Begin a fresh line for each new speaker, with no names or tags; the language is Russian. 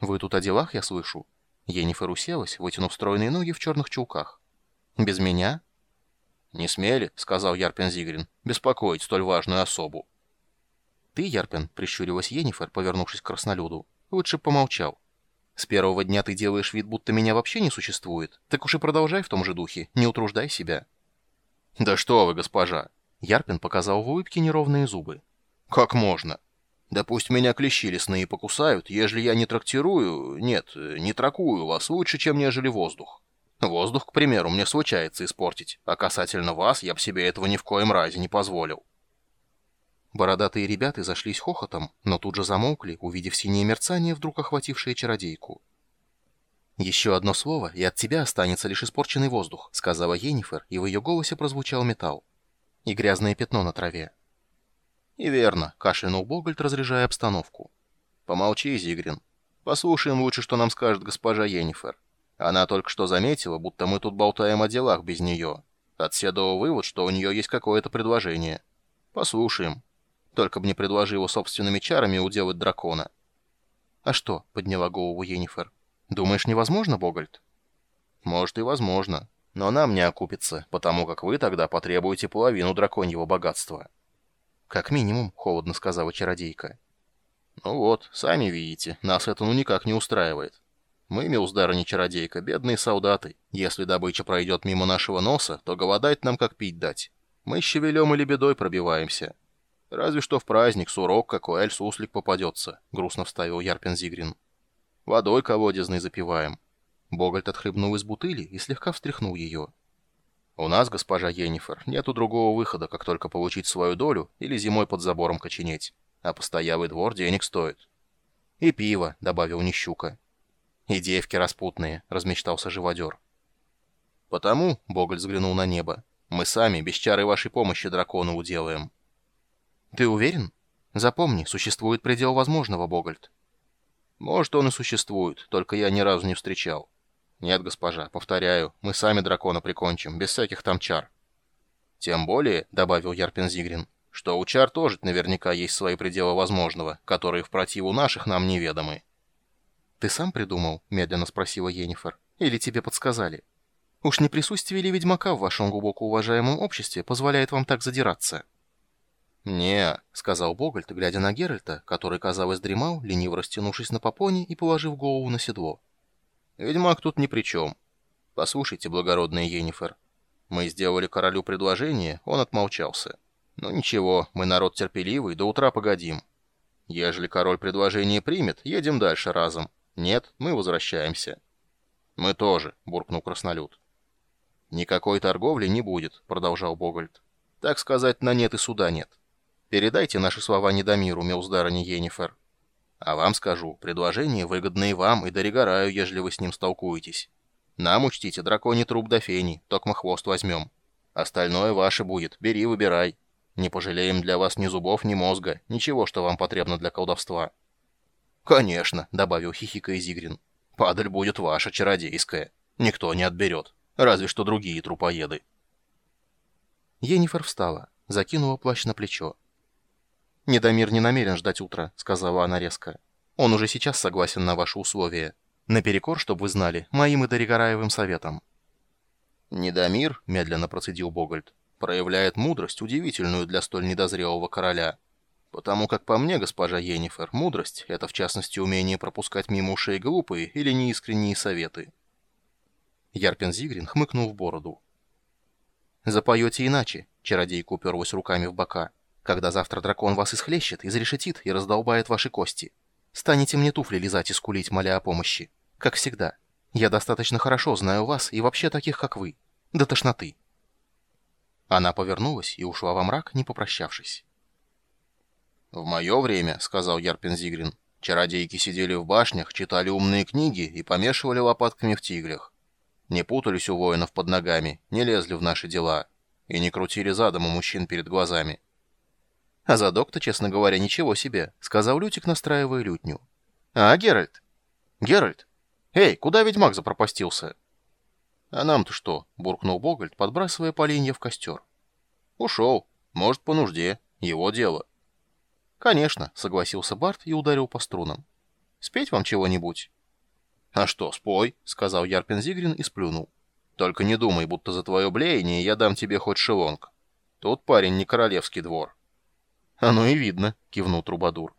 «Вы тут о делах, я слышу?» Енифер уселась, вытянув стройные ноги в черных чулках. «Без меня?»
«Не смели», — сказал Ярпен Зигрин, — «беспокоить столь важную особу».
«Ты, Ярпен», — прищурилась Енифер, повернувшись к краснолюду, — «лучше помолчал. С первого дня ты делаешь вид, будто меня вообще не существует. Так уж и продолжай в том же духе, не утруждай себя».
«Да что вы, госпожа!»
Ярпин показал в улыбке неровные зубы.
«Как можно? Да пусть меня клещи лесные покусают, ежели я не трактирую... Нет, не тракую вас лучше, чем нежели воздух. Воздух, к примеру, мне случается испортить, а касательно вас я б себе этого ни в коем разе не позволил».
Бородатые ребята зашлись хохотом, но тут же замолкли, увидев синее мерцание, вдруг охватившее чародейку. «Еще одно слово, и от тебя останется лишь испорченный воздух», — сказала Енифер, и в ее голосе прозвучал металл. «И грязное пятно на траве».
«И верно», — кашлянул Богольд, разряжая обстановку. «Помолчи, Зигрин. Послушаем лучше, что нам скажет госпожа Енифер. Она только что заметила, будто мы тут болтаем о делах без нее. Отседовал вывод, что у нее есть какое-то предложение. Послушаем. Только бы не предложила собственными чарами уделать дракона».
«А что?» — подняла голову Енифер. Думаешь, невозможно, Богольд?
Может и возможно. Но нам не окупится, потому как вы тогда потребуете половину драконьего богатства.
Как минимум, холодно сказала чародейка.
Ну вот, сами видите, нас это ну никак не устраивает. Мы, Милздара не чародейка, бедные солдаты. Если добыча пройдет мимо нашего носа, то голодать нам как пить дать. Мы щавелем или бедой пробиваемся. Разве что в праздник сурок какой эльс-суслик попадется, грустно вставил Ярпен Зигрин. Водой колодезной запиваем».
Богольд отхлебнул из бутыли и слегка встряхнул ее.
«У нас, госпожа Енифер, нету другого выхода, как только получить свою долю или зимой под забором коченеть. А постоялый двор денег стоит».
«И пиво», — добавил Нищука. «И девки распутные», — размечтался живодер.
«Потому», — Богольд взглянул на небо, — «мы сами, без чары вашей помощи, дракона уделаем».
«Ты уверен? Запомни, существует предел возможного, Богольд.
Может, он и существует, только я ни разу не встречал. Нет, госпожа, повторяю, мы сами дракона прикончим, без всяких там чар. Тем более, — добавил Ярпин Зигрин, — что у чар тоже наверняка есть свои пределы возможного, которые в противу наших нам неведомы.
«Ты сам придумал?» — медленно спросила Енифер. «Или тебе подсказали? Уж не присутствие ли ведьмака в вашем глубоко уважаемом обществе позволяет вам так задираться?»
«Не», — сказал Богольд, глядя на Геральта, который, казалось, дремал, лениво растянувшись на попоне и положив голову на седло. «Ведьмак тут ни при чем. Послушайте, благородный Енифер, мы сделали королю предложение, он отмолчался. Ну ничего, мы народ терпеливый, до утра погодим. Ежели король предложение примет, едем дальше разом. Нет, мы возвращаемся». «Мы тоже», — буркнул краснолюд. «Никакой торговли не будет», — продолжал Богольд. «Так сказать, на нет и суда нет. Передайте наши слова Недомиру, Мелздаране Енифер. А вам скажу, предложение выгодно и вам, и Доригораю, ежели вы с ним столкуетесь. Нам, учтите, драконий труп до фени, токмо хвост возьмем. Остальное ваше будет, бери, выбирай. Не пожалеем для вас ни зубов, ни мозга, ничего, что вам потребно для колдовства». «Конечно», — добавил хихикая Зигрин. «Падаль будет ваша, чародейская. Никто не отберет. Разве что другие трупоеды». Енифер встала, закинула плащ на плечо. «Недомир не намерен ждать утра», — сказала она резко. «Он уже сейчас согласен на ваши условия. Наперекор, чтобы вы знали, моим и Доригораевым советом». «Недомир», — медленно процедил Богольд, — «проявляет мудрость, удивительную для столь недозрелого короля. Потому как по мне, госпожа Енифер, мудрость — это в частности умение пропускать мимо ушей глупые или неискренние советы».
Ярпин Зигрин хмыкнул в бороду. «Запоете иначе», — чародейка уперлась руками в бока когда завтра дракон вас исхлещет, изрешетит и раздолбает ваши кости. Станете мне туфли лизать и скулить, моля о помощи. Как всегда. Я достаточно хорошо знаю вас и вообще таких, как вы. До тошноты». Она повернулась и ушла во мрак, не попрощавшись.
«В мое время, — сказал Ярпин Зигрин, — чародейки сидели в башнях, читали умные книги и помешивали лопатками в тиглях. Не путались у воинов под ногами, не лезли в наши дела и не крутили задом у мужчин перед глазами.
А задок-то, честно говоря, ничего себе, сказал Лютик, настраивая лютню. А, Геральт? Геральт? Эй, куда ведьмак запропастился?
А нам-то что? буркнул Богольд, подбрасывая поленья в костер. Ушел. Может, по нужде. Его дело.
Конечно, согласился Барт и ударил по струнам. Спеть вам чего-нибудь?»
«А что, спой», — сказал Ярпин Зигрин и сплюнул. «Только не думай, будто за твое блеяние я дам тебе хоть шелонг. Тут парень не королевский двор».
«Оно и видно», — кивнул Трубадур.